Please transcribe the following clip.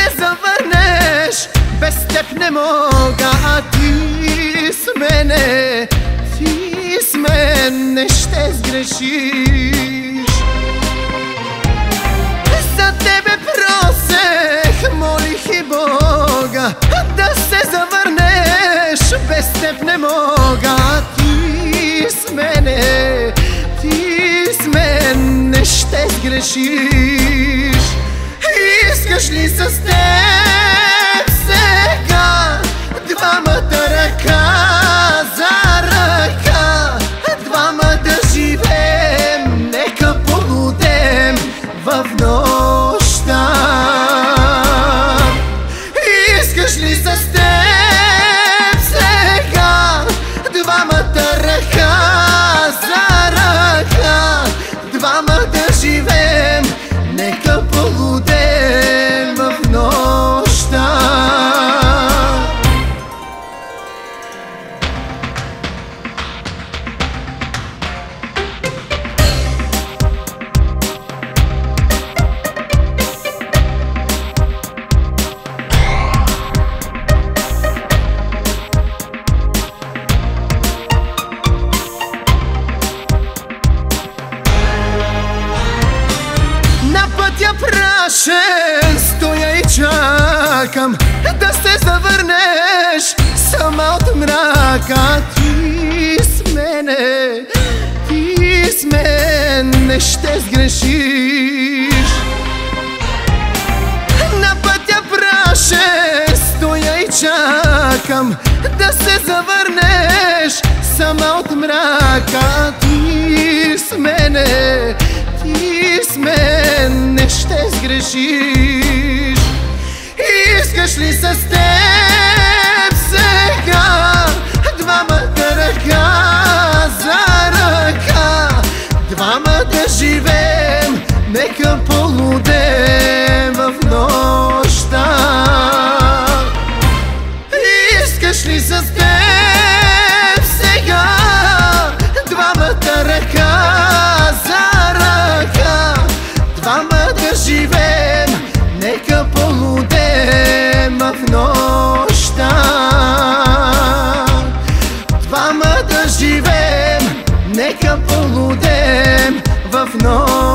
ne zavrneš Bez stepne moga A ti s mene Ti s mene Šte zgrešiš. Za tebe proseh Molih i Boga Da se zavrneš Bez stepne moga A ti s mene Ti s mene Šte zgrešiš. Нека полудем в нощта прашен стоя и чакам Да се завърнеш. Сама от мрака Ти с мене, ти с мене ще сгрешиш. На пътя прашен стоя и чакам Да се завърнеш. Сама от мрака ти с мене ще сгрешиш Искаш ли с теб Нека полудем в нощта